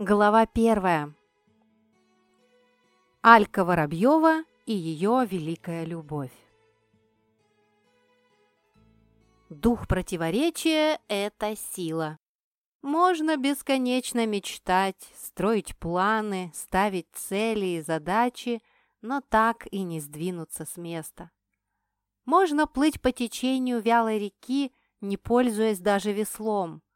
Глава первая. Алька Воробьева и ее великая любовь. Дух противоречия – это сила. Можно бесконечно мечтать, строить планы, ставить цели и задачи, но так и не сдвинуться с места. Можно плыть по течению вялой реки, не пользуясь даже веслом –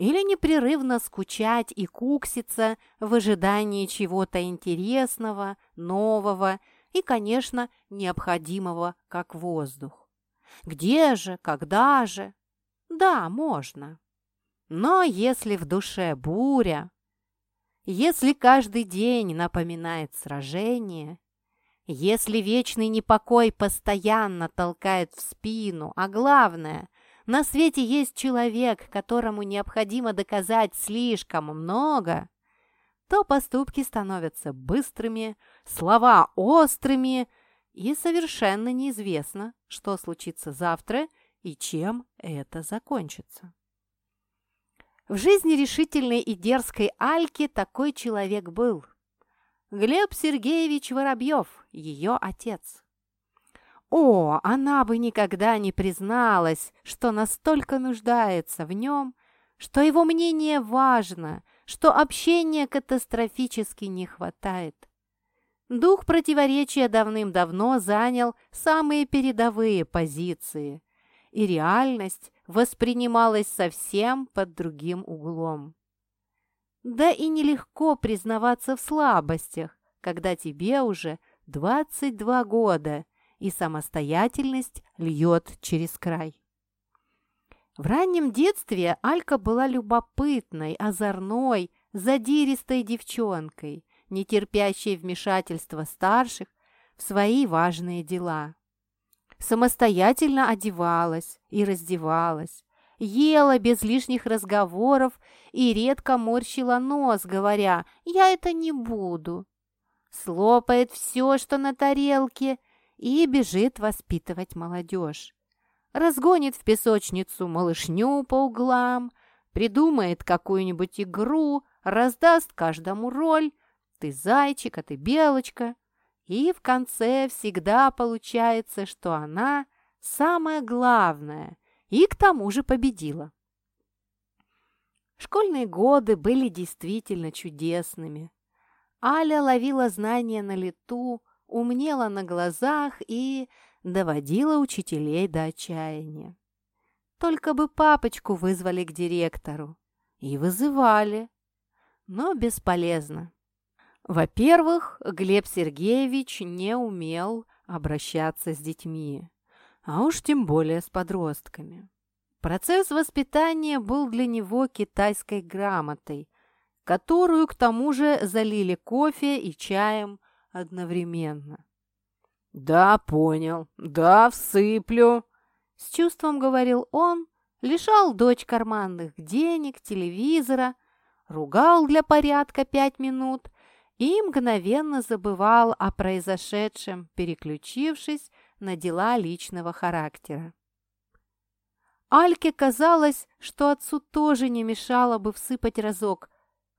или непрерывно скучать и кукситься в ожидании чего-то интересного, нового и, конечно, необходимого, как воздух. Где же, когда же? Да, можно. Но если в душе буря, если каждый день напоминает сражение, если вечный непокой постоянно толкает в спину, а главное – на свете есть человек, которому необходимо доказать слишком много, то поступки становятся быстрыми, слова острыми, и совершенно неизвестно, что случится завтра и чем это закончится. В жизни решительной и дерзкой Альки такой человек был. Глеб Сергеевич Воробьев, ее отец. О, она бы никогда не призналась, что настолько нуждается в нем, что его мнение важно, что общения катастрофически не хватает. Дух противоречия давным-давно занял самые передовые позиции, и реальность воспринималась совсем под другим углом. Да и нелегко признаваться в слабостях, когда тебе уже 22 года – и самостоятельность льет через край. В раннем детстве Алька была любопытной, озорной, задиристой девчонкой, не терпящей вмешательства старших в свои важные дела. Самостоятельно одевалась и раздевалась, ела без лишних разговоров и редко морщила нос, говоря «я это не буду». Слопает все, что на тарелке – и бежит воспитывать молодежь. Разгонит в песочницу малышню по углам, придумает какую-нибудь игру, раздаст каждому роль «ты зайчик, а ты белочка», и в конце всегда получается, что она самое главное и к тому же победила. Школьные годы были действительно чудесными. Аля ловила знания на лету, умнела на глазах и доводила учителей до отчаяния. Только бы папочку вызвали к директору. И вызывали. Но бесполезно. Во-первых, Глеб Сергеевич не умел обращаться с детьми, а уж тем более с подростками. Процесс воспитания был для него китайской грамотой, которую к тому же залили кофе и чаем одновременно. «Да, понял. Да, всыплю», — с чувством говорил он, лишал дочь карманных денег, телевизора, ругал для порядка пять минут и мгновенно забывал о произошедшем, переключившись на дела личного характера. Альке казалось, что отцу тоже не мешало бы всыпать разок,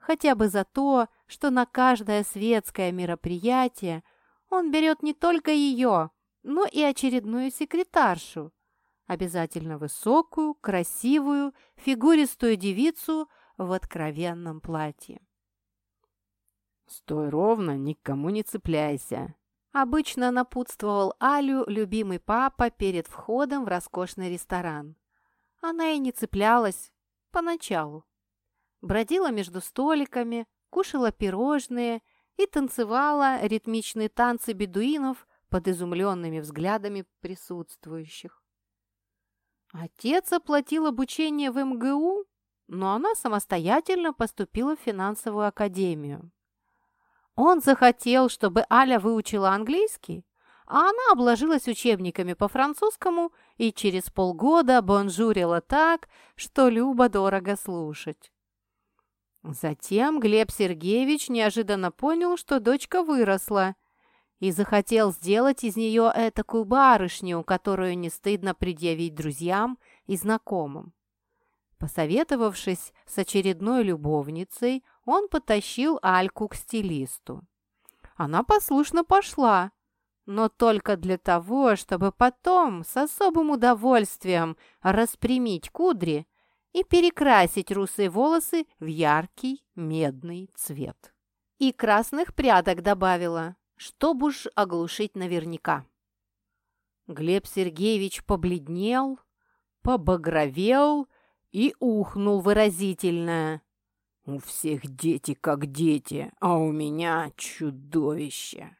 хотя бы за то, что на каждое светское мероприятие он берет не только ее, но и очередную секретаршу, обязательно высокую, красивую, фигуристую девицу в откровенном платье. «Стой ровно, никому не цепляйся», Обычно напутствовал Алю любимый папа перед входом в роскошный ресторан. Она и не цеплялась поначалу. Бродила между столиками, кушала пирожные и танцевала ритмичные танцы бедуинов под изумленными взглядами присутствующих. Отец оплатил обучение в МГУ, но она самостоятельно поступила в финансовую академию. Он захотел, чтобы Аля выучила английский, а она обложилась учебниками по французскому и через полгода бонжурила так, что любо-дорого слушать. Затем Глеб Сергеевич неожиданно понял, что дочка выросла, и захотел сделать из нее этакую барышню, которую не стыдно предъявить друзьям и знакомым. Посоветовавшись с очередной любовницей, он потащил Альку к стилисту. Она послушно пошла, но только для того, чтобы потом с особым удовольствием распрямить кудри и перекрасить русые волосы в яркий медный цвет. И красных прядок добавила, чтобы уж оглушить наверняка. Глеб Сергеевич побледнел, побагровел и ухнул выразительно. «У всех дети как дети, а у меня чудовище!»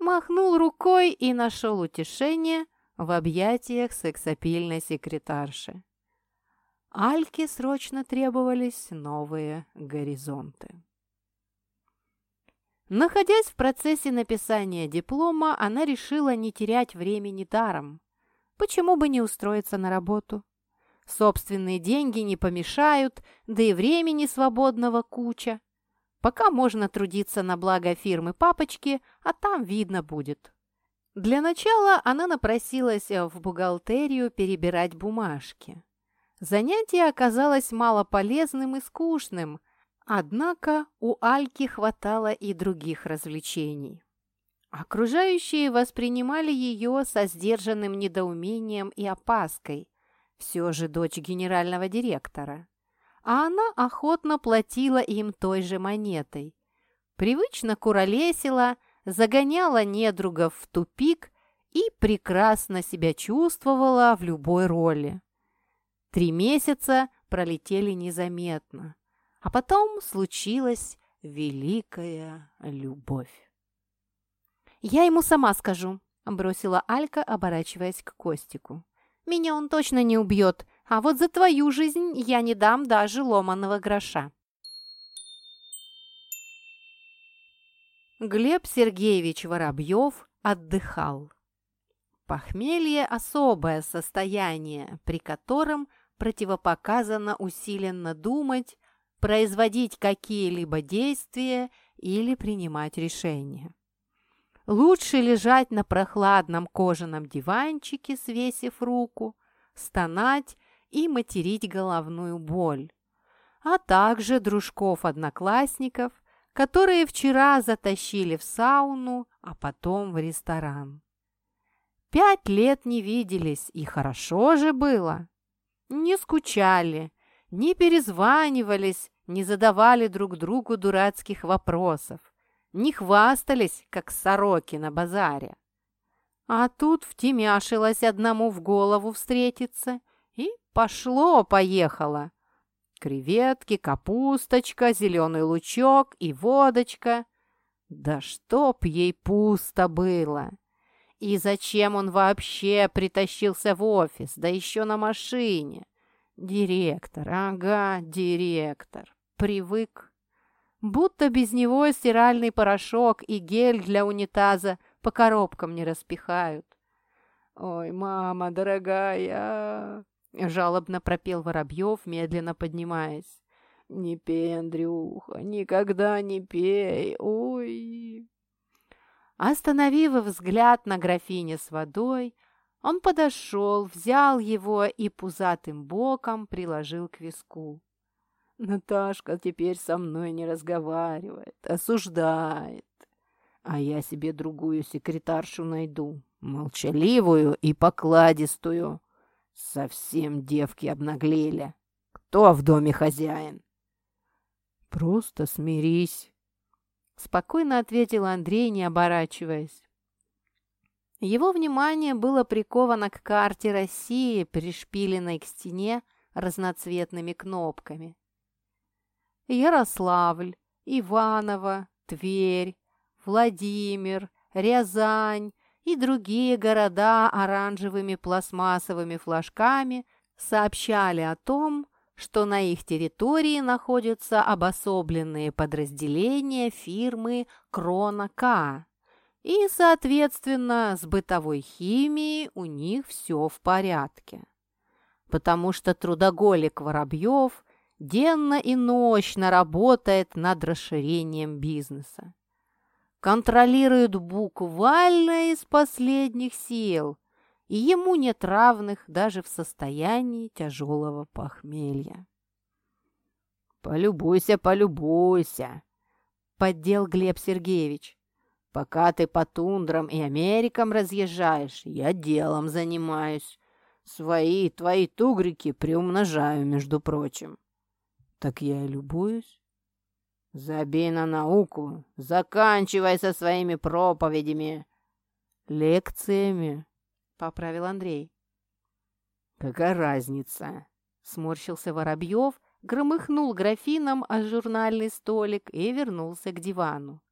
Махнул рукой и нашел утешение в объятиях сексапильной секретарши. Альке срочно требовались новые горизонты. Находясь в процессе написания диплома, она решила не терять времени даром. Почему бы не устроиться на работу? Собственные деньги не помешают, да и времени свободного куча. Пока можно трудиться на благо фирмы папочки, а там видно будет. Для начала она напросилась в бухгалтерию перебирать бумажки. Занятие оказалось малополезным и скучным, однако у Альки хватало и других развлечений. Окружающие воспринимали ее со сдержанным недоумением и опаской – все же дочь генерального директора. А она охотно платила им той же монетой. Привычно куролесила, загоняла недругов в тупик и прекрасно себя чувствовала в любой роли. Три месяца пролетели незаметно, а потом случилась великая любовь. «Я ему сама скажу», – бросила Алька, оборачиваясь к Костику. Меня он точно не убьет, а вот за твою жизнь я не дам даже ломаного гроша». Глеб Сергеевич Воробьев отдыхал. Похмелье – особое состояние, при котором противопоказано усиленно думать, производить какие-либо действия или принимать решения. Лучше лежать на прохладном кожаном диванчике, свесив руку, стонать и материть головную боль, а также дружков-одноклассников, которые вчера затащили в сауну, а потом в ресторан. Пять лет не виделись, и хорошо же было. Не скучали, не перезванивались, не задавали друг другу дурацких вопросов не хвастались, как сороки на базаре. А тут втемяшилась одному в голову встретиться, и пошло-поехало. Креветки, капусточка, зеленый лучок и водочка. Да чтоб ей пусто было! И зачем он вообще притащился в офис, да еще на машине? Директор, ага, директор. Привык будто без него стиральный порошок и гель для унитаза по коробкам не распихают. «Ой, мама дорогая!» — жалобно пропел Воробьев, медленно поднимаясь. «Не пей, Андрюха, никогда не пей! Ой!» Остановив взгляд на графине с водой, он подошел, взял его и пузатым боком приложил к виску. Наташка теперь со мной не разговаривает, осуждает. А я себе другую секретаршу найду, молчаливую и покладистую. Совсем девки обнаглели. Кто в доме хозяин? Просто смирись. Спокойно ответил Андрей, не оборачиваясь. Его внимание было приковано к карте России, пришпиленной к стене разноцветными кнопками. Ярославль, Иваново, Тверь, Владимир, Рязань и другие города оранжевыми пластмассовыми флажками сообщали о том, что на их территории находятся обособленные подразделения фирмы «Крона К», и, соответственно, с бытовой химией у них все в порядке. Потому что трудоголик Воробьев денно и ночно работает над расширением бизнеса. Контролирует буквально из последних сил и ему нет равных даже в состоянии тяжелого похмелья. «Полюбуйся, полюбуйся!» — поддел Глеб Сергеевич. «Пока ты по тундрам и Америкам разъезжаешь, я делом занимаюсь. Свои твои тугрики приумножаю, между прочим». «Так я и любуюсь». «Забей на науку, заканчивай со своими проповедями». «Лекциями», — поправил Андрей. «Какая разница?» — сморщился Воробьев, громыхнул графином о журнальный столик и вернулся к дивану.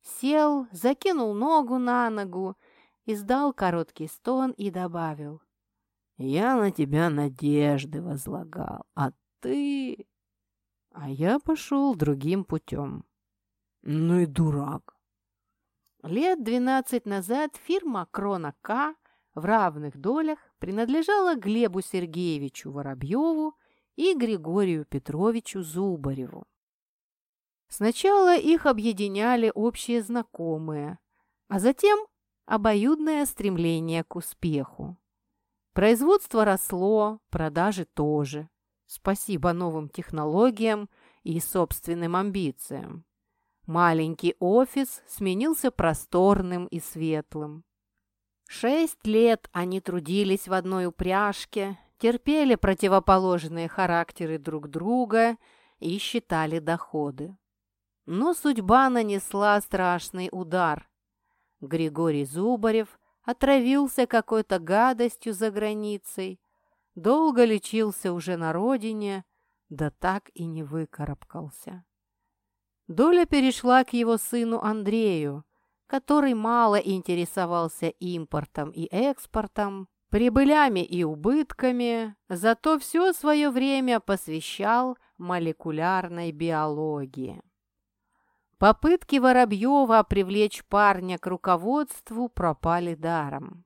Сел, закинул ногу на ногу, издал короткий стон и добавил. «Я на тебя надежды возлагал, а ты...» А я пошел другим путем. Ну и дурак. Лет двенадцать назад фирма «Крона К» в равных долях принадлежала Глебу Сергеевичу Воробьеву и Григорию Петровичу Зубареву. Сначала их объединяли общие знакомые, а затем обоюдное стремление к успеху. Производство росло, продажи тоже. Спасибо новым технологиям и собственным амбициям. Маленький офис сменился просторным и светлым. Шесть лет они трудились в одной упряжке, терпели противоположные характеры друг друга и считали доходы. Но судьба нанесла страшный удар. Григорий Зубарев отравился какой-то гадостью за границей, долго лечился уже на родине, да так и не выкарабкался. Доля перешла к его сыну Андрею, который мало интересовался импортом и экспортом, прибылями и убытками, зато все свое время посвящал молекулярной биологии. Попытки Воробьева привлечь парня к руководству пропали даром.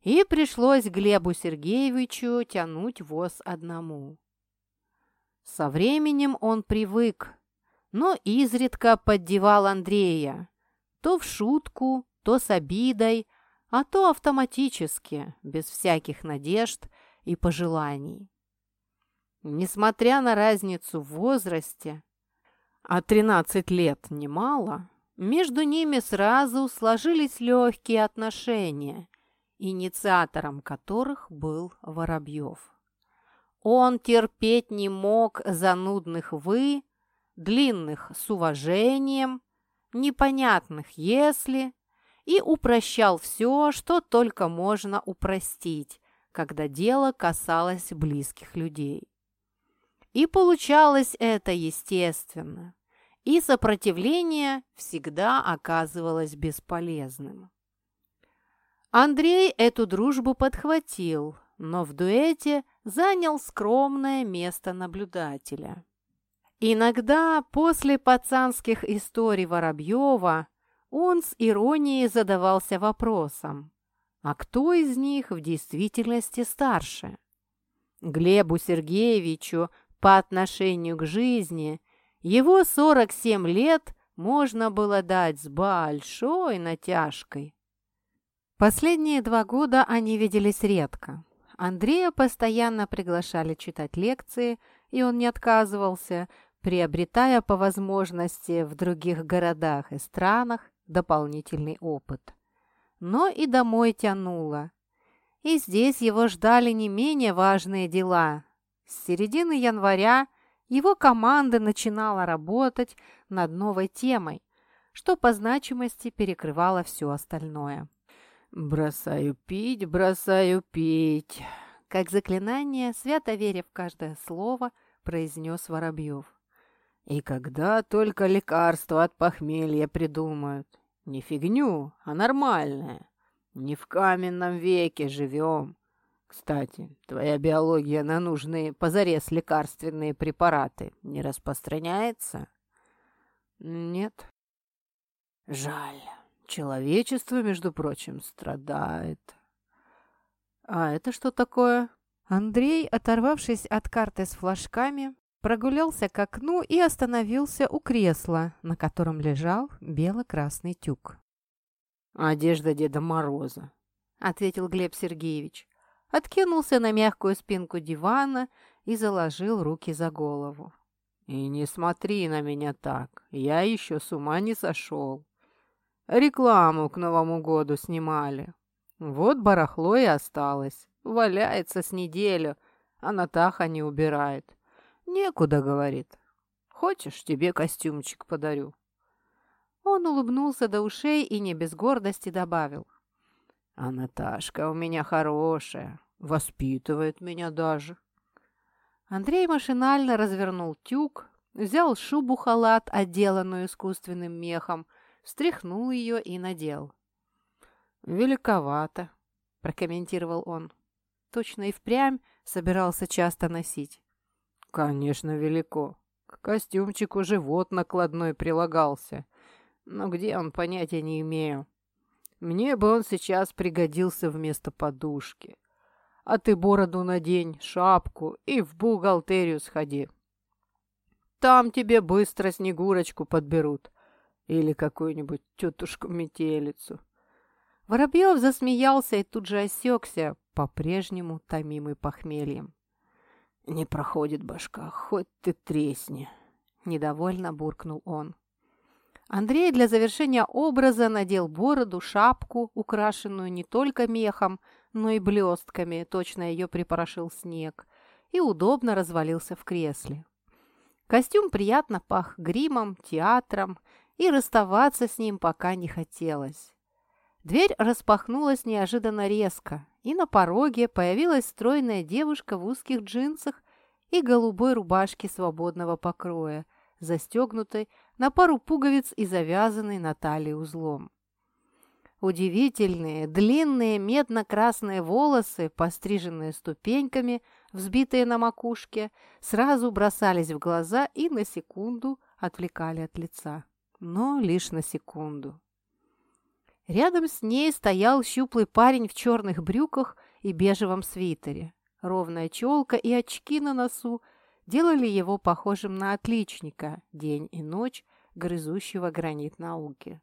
И пришлось Глебу Сергеевичу тянуть воз одному. Со временем он привык, но изредка поддевал Андрея, то в шутку, то с обидой, а то автоматически, без всяких надежд и пожеланий. Несмотря на разницу в возрасте, а 13 лет немало, между ними сразу сложились легкие отношения, инициатором которых был Воробьев. Он терпеть не мог занудных «вы», длинных с уважением, непонятных «если» и упрощал все, что только можно упростить, когда дело касалось близких людей. И получалось это естественно, и сопротивление всегда оказывалось бесполезным. Андрей эту дружбу подхватил, но в дуэте занял скромное место наблюдателя. Иногда после пацанских историй Воробьева он с иронией задавался вопросом, а кто из них в действительности старше? Глебу Сергеевичу по отношению к жизни его 47 лет можно было дать с большой натяжкой. Последние два года они виделись редко. Андрея постоянно приглашали читать лекции, и он не отказывался, приобретая по возможности в других городах и странах дополнительный опыт. Но и домой тянуло. И здесь его ждали не менее важные дела. С середины января его команда начинала работать над новой темой, что по значимости перекрывало все остальное. «Бросаю пить, бросаю пить», как заклинание, свято веря в каждое слово, произнес Воробьев. И когда только лекарства от похмелья придумают. Не фигню, а нормальное. Не в каменном веке живем. Кстати, твоя биология на нужные позарез лекарственные препараты не распространяется? Нет. Жаль. Человечество, между прочим, страдает. А это что такое? Андрей, оторвавшись от карты с флажками, прогулялся к окну и остановился у кресла, на котором лежал бело-красный тюк. «Одежда Деда Мороза», — ответил Глеб Сергеевич. Откинулся на мягкую спинку дивана и заложил руки за голову. «И не смотри на меня так, я еще с ума не сошел. Рекламу к Новому году снимали. Вот барахло и осталось. Валяется с неделю, а Натаха не убирает. Некуда, говорит. Хочешь, тебе костюмчик подарю?» Он улыбнулся до ушей и не без гордости добавил. «А Наташка у меня хорошая, воспитывает меня даже». Андрей машинально развернул тюк, взял шубу-халат, отделанную искусственным мехом, встряхнул ее и надел. «Великовато», — прокомментировал он. Точно и впрямь собирался часто носить. «Конечно, велико. К костюмчику живот накладной прилагался. Но где он, понятия не имею. Мне бы он сейчас пригодился вместо подушки а ты бороду надень, шапку и в бухгалтерию сходи. Там тебе быстро Снегурочку подберут или какую-нибудь тетушку-метелицу». Воробьев засмеялся и тут же осекся, по-прежнему томимый похмельем. «Не проходит башка, хоть ты тресни», — недовольно буркнул он. Андрей для завершения образа надел бороду, шапку, украшенную не только мехом, но и блестками, точно ее припорошил снег, и удобно развалился в кресле. Костюм приятно пах гримом, театром, и расставаться с ним пока не хотелось. Дверь распахнулась неожиданно резко, и на пороге появилась стройная девушка в узких джинсах и голубой рубашке свободного покроя, застегнутой на пару пуговиц и завязанной на талии узлом. Удивительные, длинные медно-красные волосы, постриженные ступеньками, взбитые на макушке, сразу бросались в глаза и на секунду отвлекали от лица. Но лишь на секунду. Рядом с ней стоял щуплый парень в черных брюках и бежевом свитере. Ровная челка и очки на носу делали его похожим на отличника, день и ночь, грызущего гранит науки.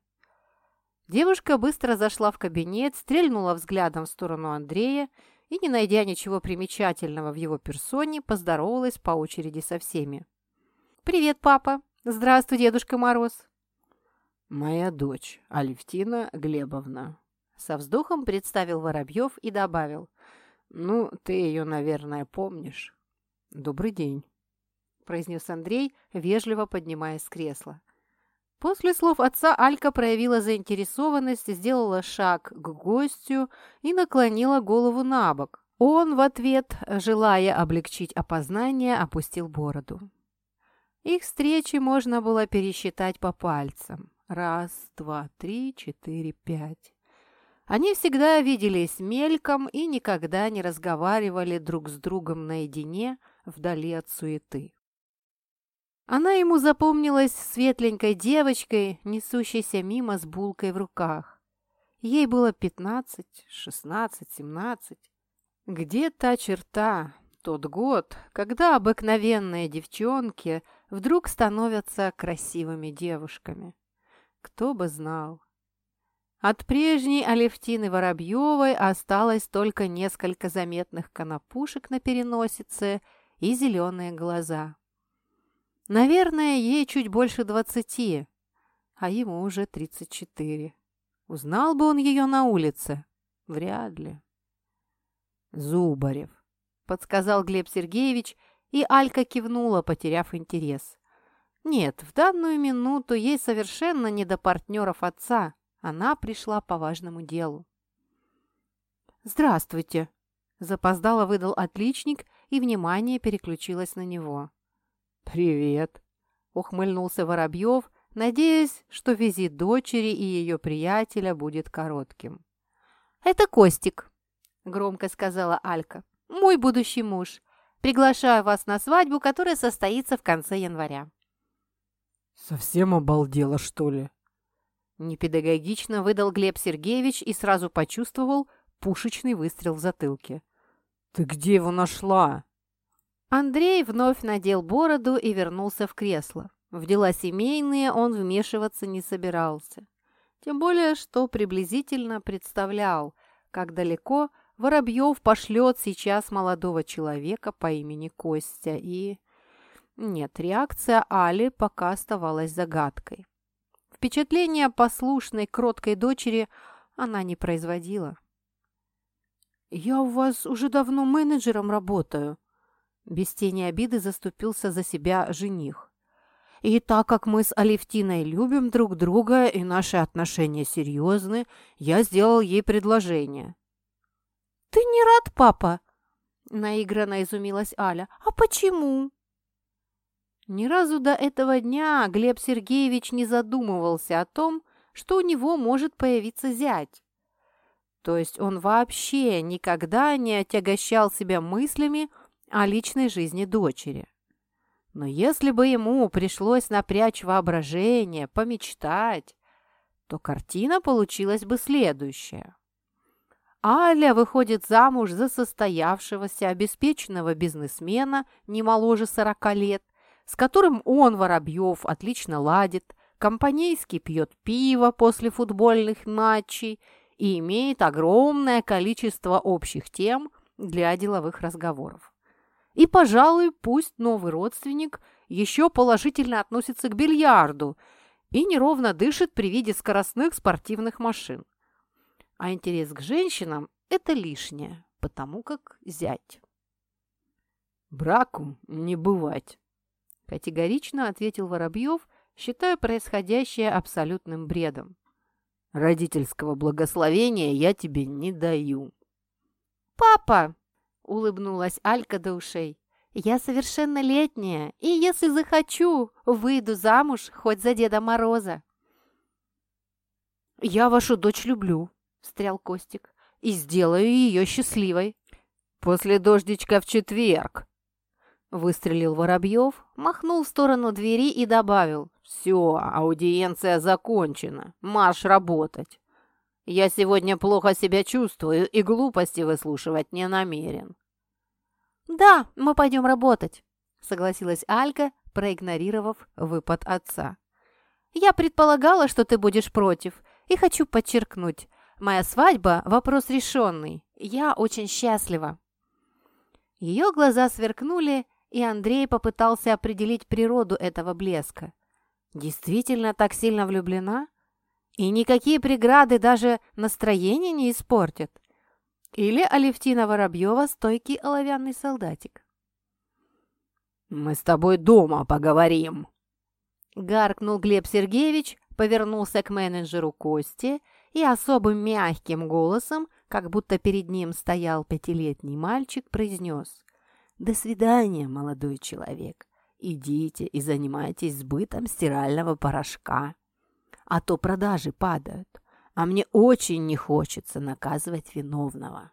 Девушка быстро зашла в кабинет, стрельнула взглядом в сторону Андрея и, не найдя ничего примечательного в его персоне, поздоровалась по очереди со всеми. «Привет, папа! Здравствуй, Дедушка Мороз!» «Моя дочь, Алевтина Глебовна», — со вздохом представил Воробьев и добавил. «Ну, ты ее, наверное, помнишь». «Добрый день», — произнес Андрей, вежливо поднимаясь с кресла. После слов отца Алька проявила заинтересованность, сделала шаг к гостю и наклонила голову на бок. Он в ответ, желая облегчить опознание, опустил бороду. Их встречи можно было пересчитать по пальцам. Раз, два, три, четыре, пять. Они всегда виделись мельком и никогда не разговаривали друг с другом наедине, вдали от суеты. Она ему запомнилась светленькой девочкой, несущейся мимо с булкой в руках. Ей было пятнадцать, шестнадцать, семнадцать. Где та черта, тот год, когда обыкновенные девчонки вдруг становятся красивыми девушками? Кто бы знал. От прежней Алевтины Воробьевой осталось только несколько заметных конопушек на переносице и зеленые глаза. Наверное, ей чуть больше двадцати, а ему уже тридцать четыре. Узнал бы он ее на улице? Вряд ли. «Зубарев», — подсказал Глеб Сергеевич, и Алька кивнула, потеряв интерес. Нет, в данную минуту ей совершенно не до партнеров отца. Она пришла по важному делу. «Здравствуйте!» – запоздало выдал отличник, и внимание переключилось на него. «Привет!» — ухмыльнулся Воробьев, надеясь, что визит дочери и ее приятеля будет коротким. «Это Костик», — громко сказала Алька. «Мой будущий муж. Приглашаю вас на свадьбу, которая состоится в конце января». «Совсем обалдела, что ли?» Непедагогично выдал Глеб Сергеевич и сразу почувствовал пушечный выстрел в затылке. «Ты где его нашла?» Андрей вновь надел бороду и вернулся в кресло. В дела семейные он вмешиваться не собирался. Тем более, что приблизительно представлял, как далеко Воробьев пошлет сейчас молодого человека по имени Костя и... Нет, реакция Али пока оставалась загадкой. Впечатление послушной, кроткой дочери она не производила. «Я у вас уже давно менеджером работаю», без тени обиды заступился за себя жених. И так как мы с Алевтиной любим друг друга и наши отношения серьезны, я сделал ей предложение. «Ты не рад, папа?» – наигранно изумилась Аля. «А почему?» Ни разу до этого дня Глеб Сергеевич не задумывался о том, что у него может появиться зять. То есть он вообще никогда не отягощал себя мыслями о личной жизни дочери. Но если бы ему пришлось напрячь воображение, помечтать, то картина получилась бы следующая. Аля выходит замуж за состоявшегося обеспеченного бизнесмена не моложе 40 лет, с которым он, Воробьев, отлично ладит, компанейски пьет пиво после футбольных матчей и имеет огромное количество общих тем для деловых разговоров. И, пожалуй, пусть новый родственник еще положительно относится к бильярду и неровно дышит при виде скоростных спортивных машин. А интерес к женщинам – это лишнее, потому как зять. «Браку не бывать», – категорично ответил Воробьев, считая происходящее абсолютным бредом. «Родительского благословения я тебе не даю». «Папа!» улыбнулась Алька до ушей. «Я совершеннолетняя, и если захочу, выйду замуж хоть за Деда Мороза». «Я вашу дочь люблю», — встрял Костик, — «и сделаю ее счастливой». «После дождичка в четверг», — выстрелил Воробьев, махнул в сторону двери и добавил. «Все, аудиенция закончена, марш работать». Я сегодня плохо себя чувствую и глупости выслушивать не намерен». «Да, мы пойдем работать», — согласилась Алька, проигнорировав выпад отца. «Я предполагала, что ты будешь против, и хочу подчеркнуть, моя свадьба — вопрос решенный. Я очень счастлива». Ее глаза сверкнули, и Андрей попытался определить природу этого блеска. «Действительно так сильно влюблена?» И никакие преграды даже настроение не испортят. Или Алевтина Воробьева стойкий оловянный солдатик. «Мы с тобой дома поговорим!» Гаркнул Глеб Сергеевич, повернулся к менеджеру Кости и особым мягким голосом, как будто перед ним стоял пятилетний мальчик, произнес «До свидания, молодой человек. Идите и занимайтесь сбытом стирального порошка а то продажи падают, а мне очень не хочется наказывать виновного».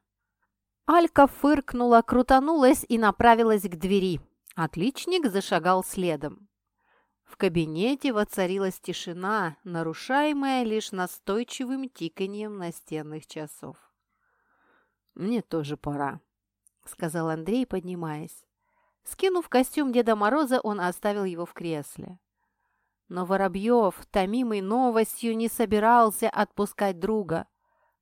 Алька фыркнула, крутанулась и направилась к двери. Отличник зашагал следом. В кабинете воцарилась тишина, нарушаемая лишь настойчивым тиканьем настенных часов. «Мне тоже пора», — сказал Андрей, поднимаясь. Скинув костюм Деда Мороза, он оставил его в кресле. Но Воробьев, томимый новостью, не собирался отпускать друга.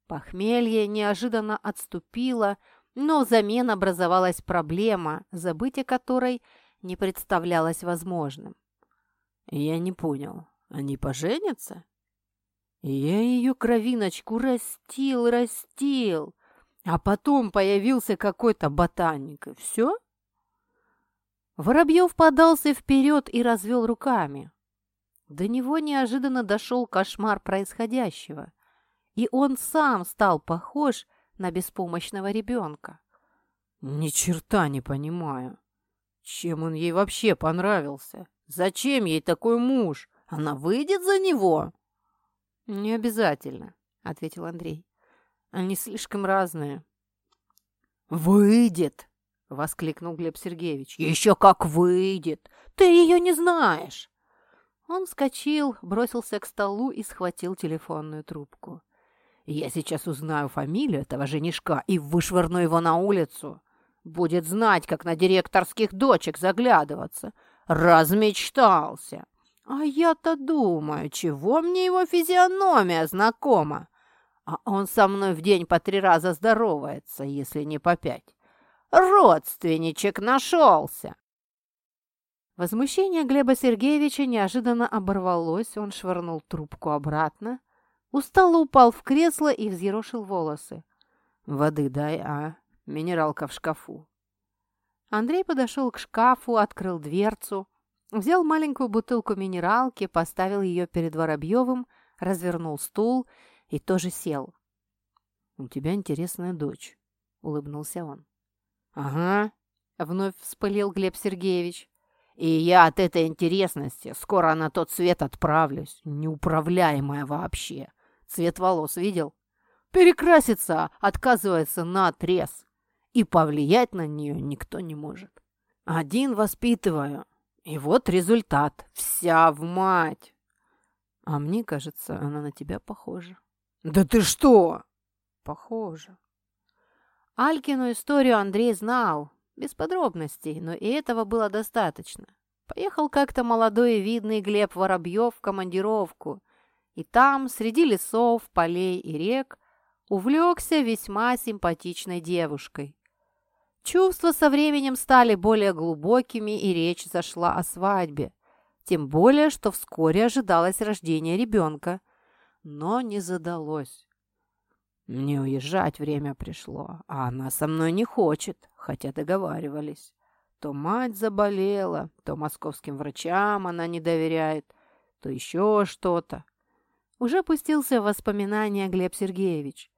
Похмелье неожиданно отступило, но взамен образовалась проблема, забыть о которой не представлялось возможным. «Я не понял, они поженятся?» Я ее кровиночку растил, растил, а потом появился какой-то ботаник, и все? Воробьев подался вперед и развел руками. До него неожиданно дошел кошмар происходящего, и он сам стал похож на беспомощного ребенка. «Ни черта не понимаю. Чем он ей вообще понравился? Зачем ей такой муж? Она выйдет за него?» «Не обязательно», — ответил Андрей. «Они слишком разные». «Выйдет!» — воскликнул Глеб Сергеевич. «Еще как выйдет! Ты ее не знаешь!» Он вскочил, бросился к столу и схватил телефонную трубку. «Я сейчас узнаю фамилию этого женишка и вышвырну его на улицу. Будет знать, как на директорских дочек заглядываться. Размечтался. А я-то думаю, чего мне его физиономия знакома? А он со мной в день по три раза здоровается, если не по пять. Родственничек нашелся!» Возмущение Глеба Сергеевича неожиданно оборвалось, он швырнул трубку обратно, устало упал в кресло и взъерошил волосы. «Воды дай, а? Минералка в шкафу». Андрей подошел к шкафу, открыл дверцу, взял маленькую бутылку минералки, поставил ее перед Воробьевым, развернул стул и тоже сел. «У тебя интересная дочь», — улыбнулся он. «Ага», — вновь вспылил Глеб Сергеевич. «И я от этой интересности скоро на тот свет отправлюсь. Неуправляемая вообще. Цвет волос видел? Перекраситься отказывается на отрез. И повлиять на нее никто не может. Один воспитываю. И вот результат. Вся в мать. А мне кажется, она на тебя похожа. Да ты что? Похоже. Алькину историю Андрей знал, без подробностей, но и этого было достаточно. Поехал как-то молодой и видный Глеб Воробьев в командировку, и там, среди лесов, полей и рек, увлекся весьма симпатичной девушкой. Чувства со временем стали более глубокими, и речь зашла о свадьбе. Тем более, что вскоре ожидалось рождение ребенка. Но не задалось. Мне уезжать время пришло, а она со мной не хочет, хотя договаривались. То мать заболела, то московским врачам она не доверяет, то еще что-то. Уже пустился в воспоминания Глеб Сергеевич.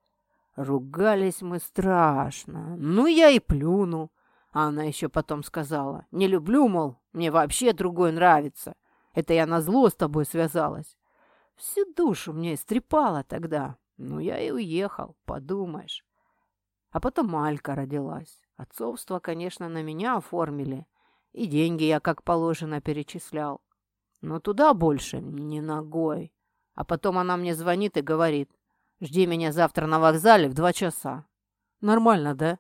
Ругались мы страшно. Ну, я и плюнул. А она еще потом сказала, не люблю, мол, мне вообще другой нравится. Это я на зло с тобой связалась. Всю душу мне истрепала тогда. Ну, я и уехал, подумаешь. А потом Малька родилась. Отцовство, конечно, на меня оформили. И деньги я, как положено, перечислял. Но туда больше не ногой. А потом она мне звонит и говорит, жди меня завтра на вокзале в два часа. Нормально, да?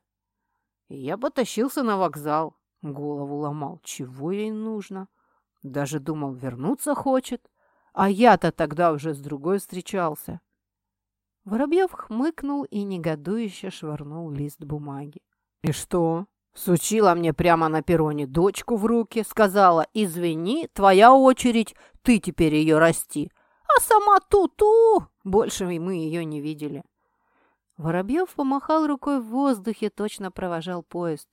И я потащился на вокзал. Голову ломал, чего ей нужно. Даже думал, вернуться хочет. А я-то тогда уже с другой встречался. Воробьев хмыкнул и негодующе швырнул лист бумаги. «И что?» Сучила мне прямо на перроне дочку в руки, сказала, «Извини, твоя очередь, ты теперь ее расти». А сама ту-ту! Больше мы ее не видели. Воробьев помахал рукой в воздухе, точно провожал поезд.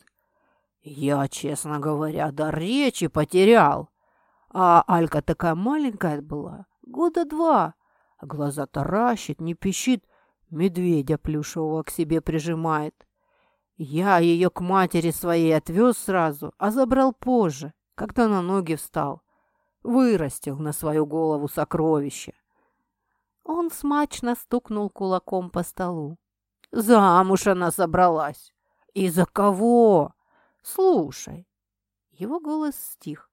Я, честно говоря, до речи потерял. А Алька такая маленькая была, года два, Глаза таращит, не пищит, медведя плюшевого к себе прижимает. Я ее к матери своей отвез сразу, а забрал позже, когда на ноги встал. Вырастил на свою голову сокровище. Он смачно стукнул кулаком по столу. Замуж она собралась. И за кого? Слушай. Его голос стих.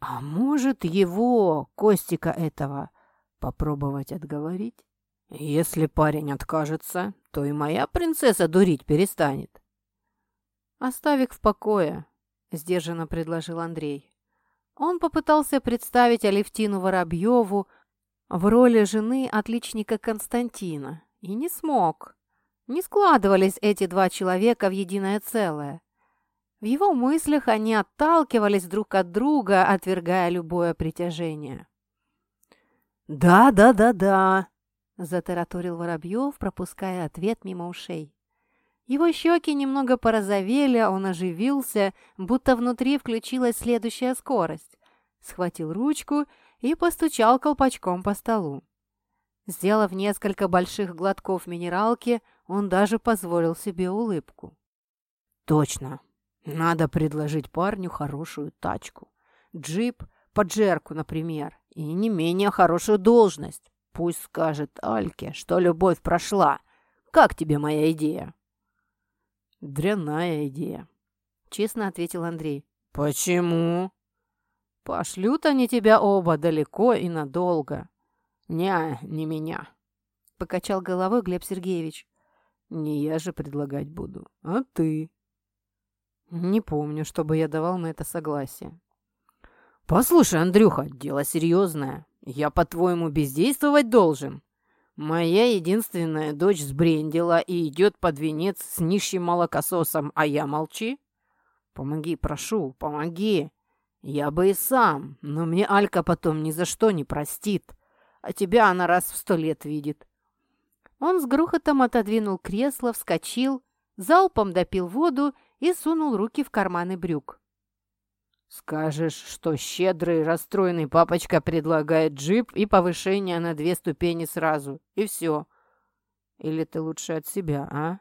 А может, его, Костика этого, Попробовать отговорить? Если парень откажется, то и моя принцесса дурить перестанет. «Оставь их в покое», — сдержанно предложил Андрей. Он попытался представить Алевтину Воробьеву в роли жены отличника Константина и не смог. Не складывались эти два человека в единое целое. В его мыслях они отталкивались друг от друга, отвергая любое притяжение. «Да, да, да, да», – затараторил Воробьев, пропуская ответ мимо ушей. Его щеки немного порозовели, он оживился, будто внутри включилась следующая скорость. Схватил ручку и постучал колпачком по столу. Сделав несколько больших глотков минералки, он даже позволил себе улыбку. «Точно. Надо предложить парню хорошую тачку. Джип, поджерку, например и не менее хорошую должность. Пусть скажет Альке, что любовь прошла. Как тебе моя идея?» «Дрянная идея», — честно ответил Андрей. «Почему?» «Пошлют они тебя оба далеко и надолго». «Не, не меня», — покачал головой Глеб Сергеевич. «Не я же предлагать буду, а ты». «Не помню, чтобы я давал на это согласие». «Послушай, Андрюха, дело серьезное. Я, по-твоему, бездействовать должен? Моя единственная дочь сбрендила и идет под венец с нищим молокососом, а я молчи? Помоги, прошу, помоги. Я бы и сам, но мне Алька потом ни за что не простит, а тебя она раз в сто лет видит. Он с грохотом отодвинул кресло, вскочил, залпом допил воду и сунул руки в карманы брюк. «Скажешь, что щедрый, расстроенный папочка предлагает джип и повышение на две ступени сразу, и все. Или ты лучше от себя, а?»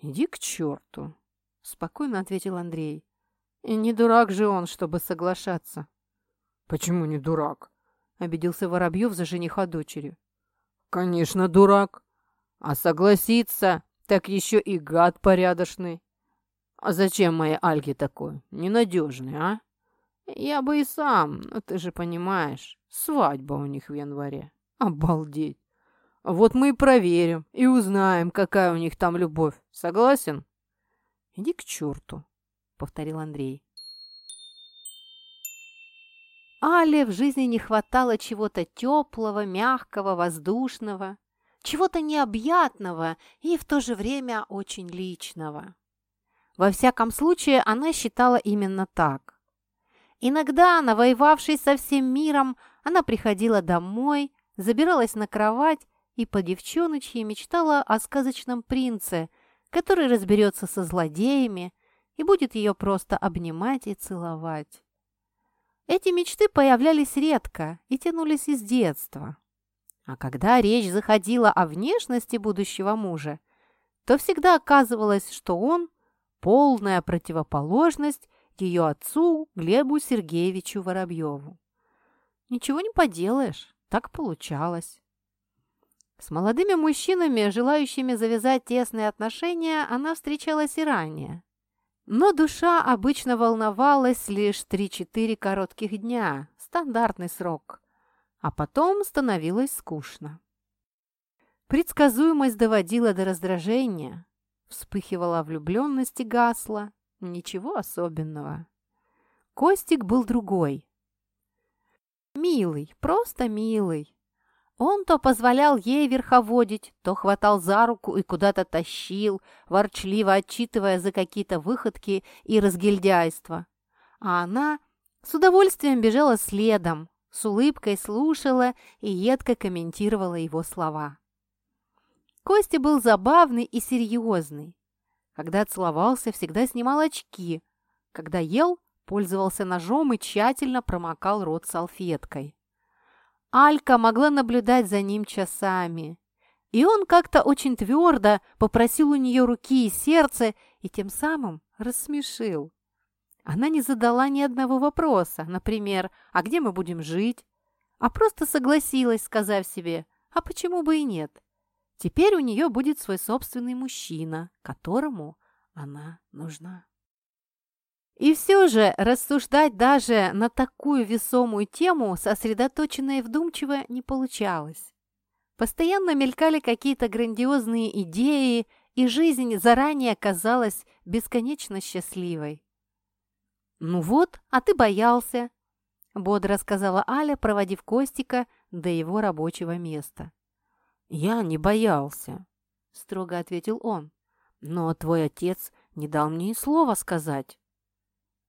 «Иди к черту», — спокойно ответил Андрей. «И не дурак же он, чтобы соглашаться». «Почему не дурак?» — обиделся Воробьев за жениха дочери. «Конечно, дурак. А согласиться, так еще и гад порядочный. А зачем моей Альке такой? Ненадежный, а? Я бы и сам, но ты же понимаешь, свадьба у них в январе. Обалдеть. Вот мы и проверим, и узнаем, какая у них там любовь. Согласен? Иди к черту, повторил Андрей. Але в жизни не хватало чего-то теплого, мягкого, воздушного, чего-то необъятного и в то же время очень личного. Во всяком случае, она считала именно так. Иногда, навоевавшись со всем миром, она приходила домой, забиралась на кровать и по девчоночьи мечтала о сказочном принце, который разберется со злодеями и будет ее просто обнимать и целовать. Эти мечты появлялись редко и тянулись из детства. А когда речь заходила о внешности будущего мужа, то всегда оказывалось, что он полная противоположность ее отцу Глебу Сергеевичу Воробьеву. Ничего не поделаешь, так получалось. С молодыми мужчинами, желающими завязать тесные отношения, она встречалась и ранее. Но душа обычно волновалась лишь 3-4 коротких дня, стандартный срок, а потом становилось скучно. Предсказуемость доводила до раздражения, Вспыхивала влюбленность и гасла. Ничего особенного. Костик был другой. Милый, просто милый. Он то позволял ей верховодить, то хватал за руку и куда-то тащил, ворчливо отчитывая за какие-то выходки и разгильдяйства. А она с удовольствием бежала следом, с улыбкой слушала и едко комментировала его слова. Костя был забавный и серьезный. Когда целовался, всегда снимал очки. Когда ел, пользовался ножом и тщательно промокал рот салфеткой. Алька могла наблюдать за ним часами. И он как-то очень твердо попросил у нее руки и сердце и тем самым рассмешил. Она не задала ни одного вопроса, например, «А где мы будем жить?» а просто согласилась, сказав себе «А почему бы и нет?» Теперь у нее будет свой собственный мужчина, которому она нужна. И все же рассуждать даже на такую весомую тему сосредоточенно и вдумчиво не получалось. Постоянно мелькали какие-то грандиозные идеи, и жизнь заранее казалась бесконечно счастливой. «Ну вот, а ты боялся», — бодро сказала Аля, проводив Костика до его рабочего места. «Я не боялся», — строго ответил он. «Но твой отец не дал мне и слова сказать».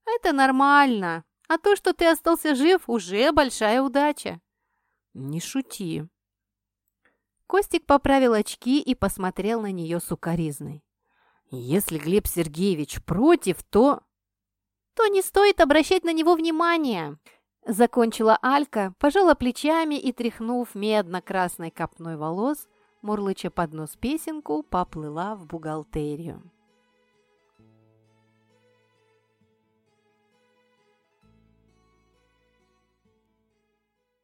«Это нормально. А то, что ты остался жив, уже большая удача». «Не шути». Костик поправил очки и посмотрел на нее сукоризной. «Если Глеб Сергеевич против, то...» «То не стоит обращать на него внимания. Закончила Алька, пожала плечами и, тряхнув медно-красной копной волос, мурлыча под нос песенку, поплыла в бухгалтерию.